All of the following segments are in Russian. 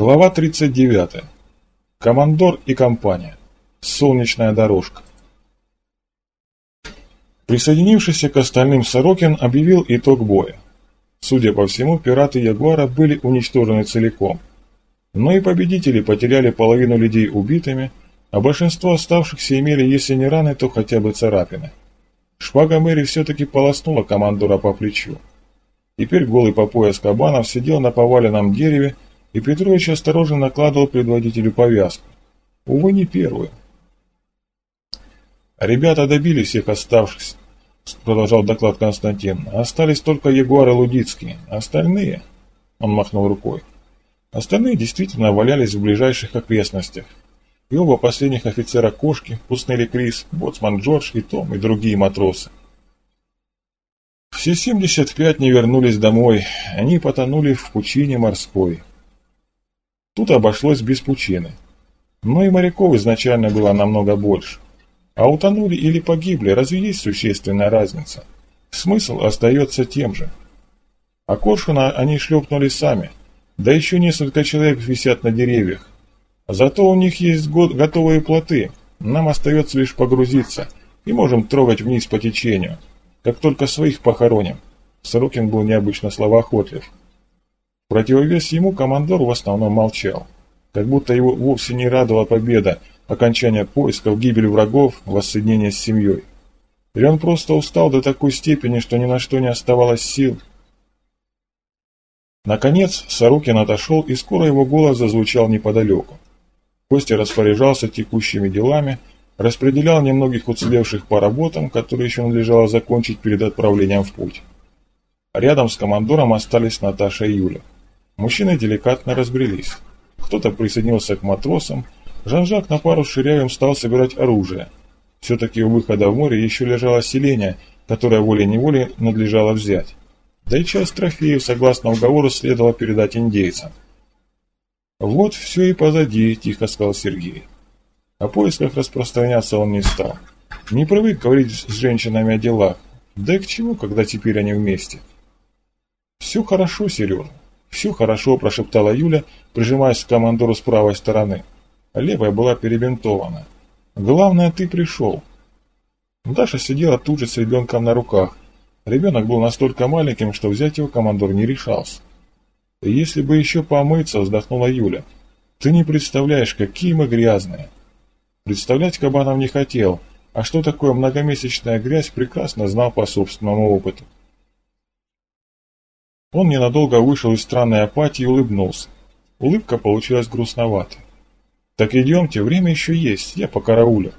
Глава 39. Командор и компания. Солнечная дорожка. Присоединившийся к остальным Сорокин объявил итог боя. Судя по всему, пираты Ягуара были уничтожены целиком. Но и победители потеряли половину людей убитыми, а большинство оставшихся имели, если не раны, то хотя бы царапины. Шпага Мэри все-таки полоснула командора по плечу. Теперь голый по пояс Кабанов сидел на поваленном дереве, и Петрович осторожно накладывал предводителю повязку. Увы, не первую. «Ребята добили всех оставшихся», — продолжал доклад Константин. «Остались только Ягуар и Лудицкий. Остальные...» — он махнул рукой. «Остальные действительно валялись в ближайших окрестностях. И оба последних офицера Кошки, Пуснели Крис, Боцман Джордж и Том, и другие матросы. Все 75 не вернулись домой, они потонули в пучине морской. Тут обошлось без пучины. Но и моряков изначально было намного больше. А утонули или погибли, разве есть существенная разница? Смысл остается тем же. А коршуна они шлепнули сами, да еще несколько человек висят на деревьях. Зато у них есть готовые плоты, нам остается лишь погрузиться, и можем трогать вниз по течению как только своих похороним. Сорокин был необычно словоохотлив. Противовес ему командор в основном молчал, как будто его вовсе не радовала победа, окончание поисков, гибель врагов, воссоединение с семьей. Или он просто устал до такой степени, что ни на что не оставалось сил. Наконец Сорокин отошел, и скоро его голос зазвучал неподалеку. Костя распоряжался текущими делами, распределял немногих уцелевших по работам, которые еще надлежало закончить перед отправлением в путь. Рядом с командором остались Наташа и Юля. Мужчины деликатно разбрелись. Кто-то присоединился к матросам, Жан-Жак на пару с Ширяевым стал собирать оружие. Все-таки у выхода в море еще лежало селение, которое волей-неволей надлежало взять. Да и часть трофеев, согласно уговору, следовало передать индейцам. «Вот все и позади», – тихо сказал Сергей. О поисках распространяться он не стал. Не привык говорить с женщинами о делах. Да и к чему, когда теперь они вместе? «Все хорошо, Сережа, все хорошо», – прошептала Юля, прижимаясь к командору с правой стороны. Левая была перебинтована. «Главное, ты пришел». Даша сидела тут же с ребенком на руках. Ребенок был настолько маленьким, что взять его командор не решался. «Если бы еще помыться», – вздохнула Юля. «Ты не представляешь, какие мы грязные». Представлять Кабанов не хотел, а что такое многомесячная грязь, прекрасно знал по собственному опыту. Он ненадолго вышел из странной апатии и улыбнулся. Улыбка получилась грустноватой. «Так идемте, время еще есть, я по караулю».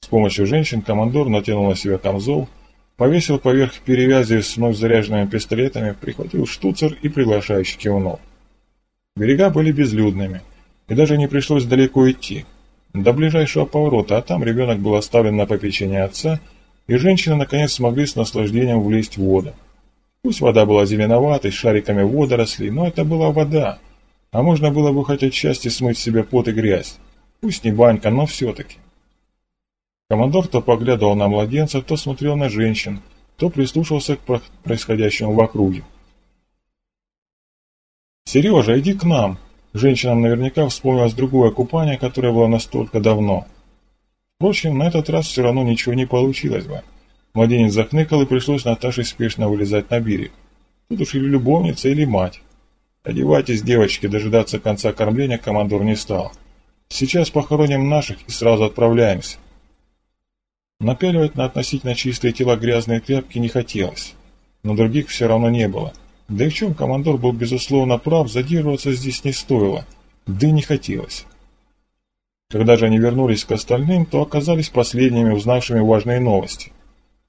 С помощью женщин командор натянул на себя камзол, повесил поверх перевязи с вновь заряженными пистолетами, прихватил штуцер и приглашающий кивнул. Берега были безлюдными, и даже не пришлось далеко идти до ближайшего поворота, а там ребенок был оставлен на попечение отца, и женщины наконец смогли с наслаждением влезть в воду. Пусть вода была зеленоватой, шариками водорослей, но это была вода, а можно было бы хоть отчасти смыть себе пот и грязь. Пусть не банька, но все-таки. Командор то поглядывал на младенца, то смотрел на женщин, то прислушался к происходящему в округе. «Сережа, иди к нам!» Женщинам наверняка вспомнилось другое купание, которое было настолько давно. Впрочем, на этот раз все равно ничего не получилось бы. Младенец захныкал, и пришлось Наташе спешно вылезать на берег. Тут уж или любовница, или мать. Одевайтесь, девочки, дожидаться конца кормления командор не стал. Сейчас похороним наших и сразу отправляемся. Напяливать на относительно чистые тела грязные тряпки не хотелось, но других все равно не было. Да и в чем командор был безусловно прав, задерживаться здесь не стоило, да и не хотелось. Когда же они вернулись к остальным, то оказались последними, узнавшими важные новости.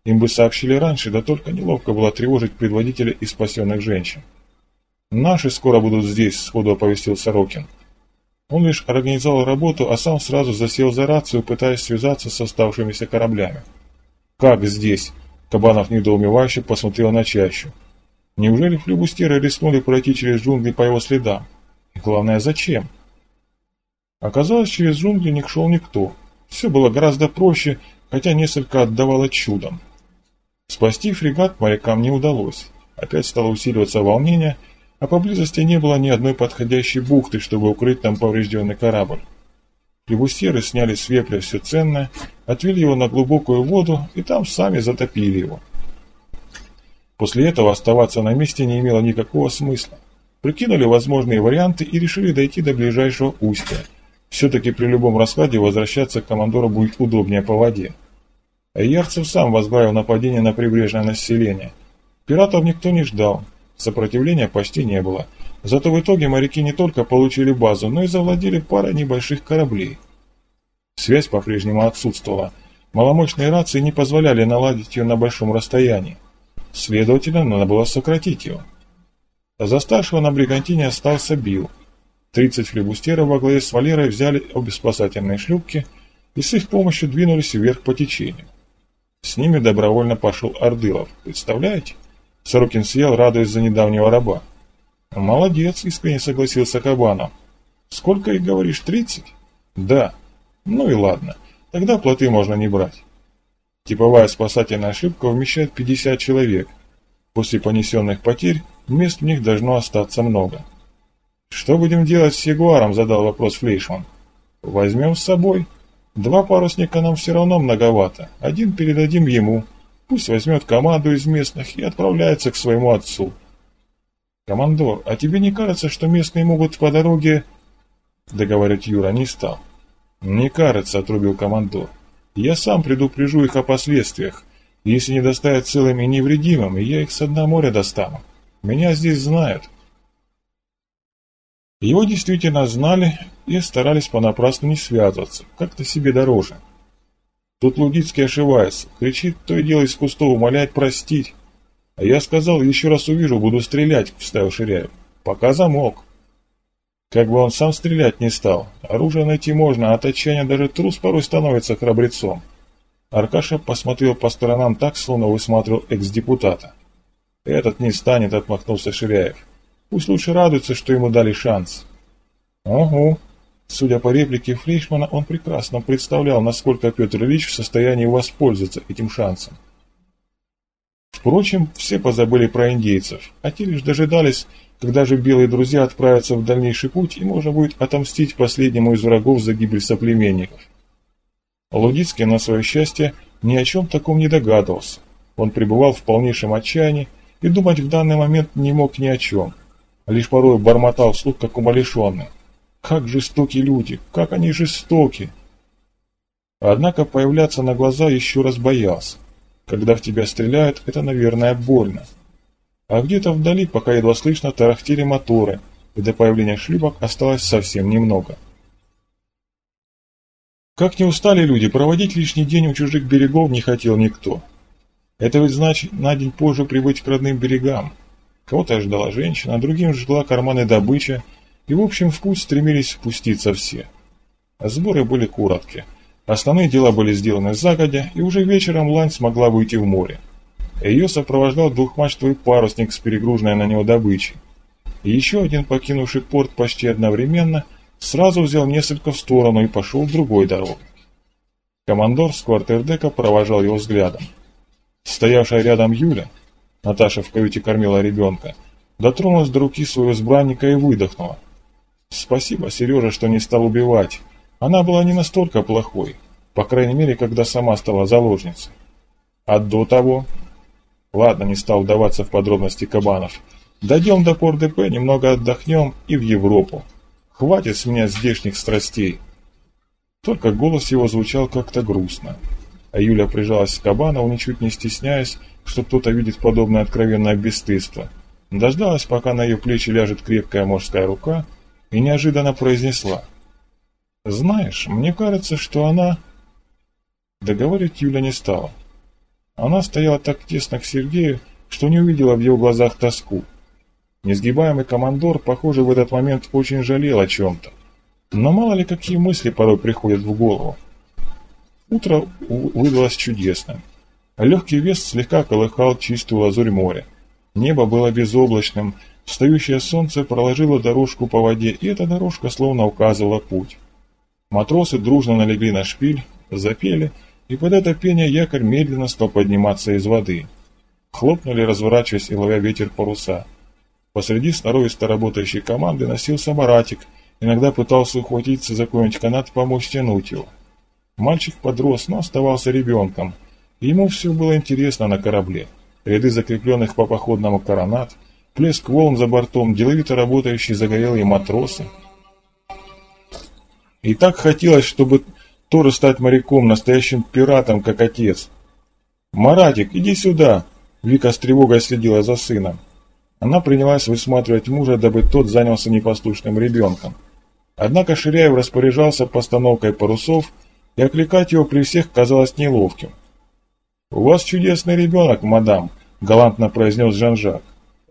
Им бы сообщили раньше, да только неловко было тревожить предводителя и спасенных женщин. «Наши скоро будут здесь», — сходу оповестил Сорокин. Он лишь организовал работу, а сам сразу засел за рацию, пытаясь связаться с оставшимися кораблями. «Как здесь?» — Кабанов недоумевающе посмотрел на чащу. Неужели флюбустеры рискнули пройти через джунгли по его следам? И главное, зачем? Оказалось, через джунгли не шел никто. Все было гораздо проще, хотя несколько отдавало чудом. Спасти фрегат морякам не удалось. Опять стало усиливаться волнение, а поблизости не было ни одной подходящей бухты, чтобы укрыть там поврежденный корабль. Флебустеры сняли с вепля все ценное, отвели его на глубокую воду и там сами затопили его. После этого оставаться на месте не имело никакого смысла. Прикинули возможные варианты и решили дойти до ближайшего устья. Все-таки при любом раскладе возвращаться к командору будет удобнее по воде. Ярцев сам возглавил нападение на прибрежное население. Пиратов никто не ждал, сопротивления почти не было. Зато в итоге моряки не только получили базу, но и завладели парой небольших кораблей. Связь по-прежнему отсутствовала. Маломощные рации не позволяли наладить ее на большом расстоянии. Следовательно, надо было сократить его. За старшего на бригантине остался Билл. Тридцать флебустеров во главе с Валерой взяли обе спасательные шлюпки и с их помощью двинулись вверх по течению. С ними добровольно пошел Ордылов. Представляете? Сорокин съел, радуясь за недавнего раба. «Молодец», — искренне согласился Кабанов. «Сколько их, говоришь, тридцать?» «Да». «Ну и ладно. Тогда плоты можно не брать». Типовая спасательная шлюпка вмещает 50 человек. После понесенных потерь мест в них должно остаться много. «Что будем делать с Ягуаром?» – задал вопрос Флейшман. «Возьмем с собой. Два парусника нам все равно многовато. Один передадим ему. Пусть возьмет команду из местных и отправляется к своему отцу». «Командор, а тебе не кажется, что местные могут по дороге...» Договорить Юра не стал. «Не кажется», — отрубил командор. «Я сам предупрежу их о последствиях. Если не доставят целыми и невредимыми, я их с дна моря достану. Меня здесь знают». Его действительно знали и старались понапрасну не связываться, как-то себе дороже. Тут Лудицкий ошивается, кричит, то и дело из кустов, умоляет простить. А я сказал, еще раз увижу, буду стрелять, вставил Ширяев. Пока замок. Как бы он сам стрелять не стал. Оружие найти можно, а от отчаяния даже трус порой становится храбрецом. Аркаша посмотрел по сторонам так, словно высматривал экс-депутата. «Этот не станет», — отмахнулся Ширяев. Пусть лучше радуется, что ему дали шанс. Ого. Судя по реплике Флейшмана, он прекрасно представлял, насколько Петр Ильич в состоянии воспользоваться этим шансом. Впрочем, все позабыли про индейцев, а те лишь дожидались, когда же белые друзья отправятся в дальнейший путь, и можно будет отомстить последнему из врагов за гибель соплеменников. Лудицкий, на свое счастье, ни о чем таком не догадывался. Он пребывал в полнейшем отчаянии и думать в данный момент не мог ни о чем лишь порой бормотал вслух, как умалишенный. Как жестоки люди, как они жестоки! Однако появляться на глаза еще раз боялся. Когда в тебя стреляют, это, наверное, больно. А где-то вдали, пока едва слышно, тарахтели моторы, и до появления шлюпок осталось совсем немного. Как не устали люди, проводить лишний день у чужих берегов не хотел никто. Это ведь значит на день позже прибыть к родным берегам, Кого-то ждала женщина, а другим жгла карманы добыча, и в общем в путь стремились впуститься все. Сборы были короткие. Основные дела были сделаны загодя, и уже вечером Лань смогла выйти в море. Ее сопровождал двухмачтовый парусник с перегруженной на него добычей. И еще один, покинувший порт почти одновременно, сразу взял несколько в сторону и пошел другой дорогой. Командор с квартердека провожал его взглядом. Стоявшая рядом Юля, Наташа в каюте кормила ребенка, дотронулась до руки своего избранника и выдохнула. Спасибо, Сережа, что не стал убивать. Она была не настолько плохой, по крайней мере, когда сама стала заложницей. А до того... Ладно, не стал вдаваться в подробности Кабанов. Дойдем до Пор-ДП, немного отдохнем и в Европу. Хватит с меня здешних страстей. Только голос его звучал как-то грустно. А Юля прижалась к Кабанову, ничуть не стесняясь, что кто-то видит подобное откровенное бесстыдство. Дождалась, пока на ее плечи ляжет крепкая мужская рука, и неожиданно произнесла. «Знаешь, мне кажется, что она...» Договорить Юля не стала. Она стояла так тесно к Сергею, что не увидела в его глазах тоску. Несгибаемый командор, похоже, в этот момент очень жалел о чем-то. Но мало ли какие мысли порой приходят в голову. Утро выдалось чудесным. Легкий вес слегка колыхал чистую лазурь моря. Небо было безоблачным, встающее солнце проложило дорожку по воде, и эта дорожка словно указывала путь. Матросы дружно налегли на шпиль, запели, и под это пение якорь медленно стал подниматься из воды. Хлопнули, разворачиваясь и ловя ветер паруса. Посреди сноровисто работающей команды носился Маратик, иногда пытался ухватиться за какой-нибудь канат помочь тянуть его. Мальчик подрос, но оставался ребенком, ему все было интересно на корабле. Ряды закрепленных по походному коронат, плеск волн за бортом, деловито работающие загорелые матросы. И так хотелось, чтобы тоже стать моряком, настоящим пиратом, как отец. «Маратик, иди сюда!» Вика с тревогой следила за сыном. Она принялась высматривать мужа, дабы тот занялся непослушным ребенком. Однако Ширяев распоряжался постановкой парусов, и окликать его при всех казалось неловким. «У вас чудесный ребенок, мадам», — галантно произнес Жан-Жак.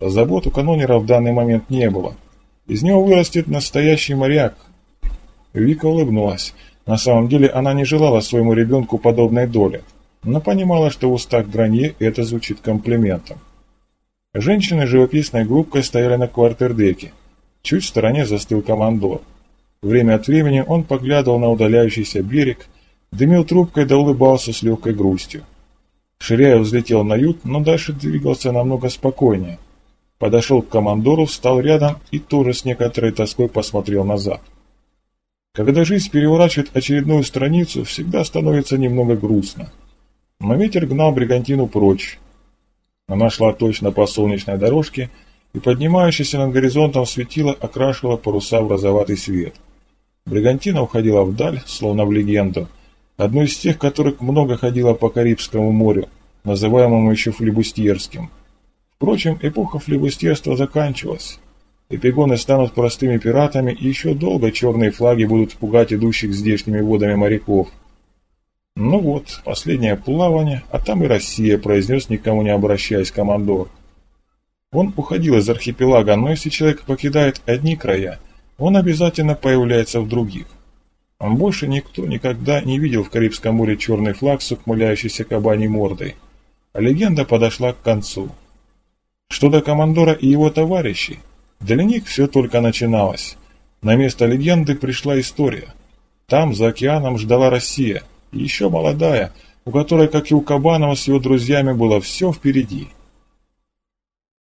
Забот у канонера в данный момент не было. Из него вырастет настоящий моряк. Вика улыбнулась. На самом деле она не желала своему ребенку подобной доли, но понимала, что в устах Гранье это звучит комплиментом. Женщины живописной группкой стояли на квартердеке. Чуть в стороне застыл командор. Время от времени он поглядывал на удаляющийся берег, дымил трубкой да улыбался с легкой грустью. Ширяев взлетел на ют, но дальше двигался намного спокойнее. Подошел к командору, встал рядом и тоже с некоторой тоской посмотрел назад. Когда жизнь переворачивает очередную страницу, всегда становится немного грустно. Но ветер гнал бригантину прочь. Она шла точно по солнечной дорожке, и поднимающееся над горизонтом светило окрашивало паруса в розоватый свет. Бригантина уходила вдаль, словно в легенду, одну из тех, которых много ходила по Карибскому морю, называемому еще флебустьерским. Впрочем, эпоха флебустьерства заканчивалась. Эпигоны станут простыми пиратами, и еще долго черные флаги будут пугать идущих здешними водами моряков. «Ну вот, последнее плавание, а там и Россия», — произнес, никому не обращаясь, командор. Он уходил из архипелага, но если человек покидает одни края, он обязательно появляется в других. Больше никто никогда не видел в Карибском море черный флаг с ухмыляющейся кабаней мордой. А легенда подошла к концу. Что до командора и его товарищей, для них все только начиналось. На место легенды пришла история. Там, за океаном, ждала Россия, еще молодая, у которой, как и у Кабанова с его друзьями, было все впереди –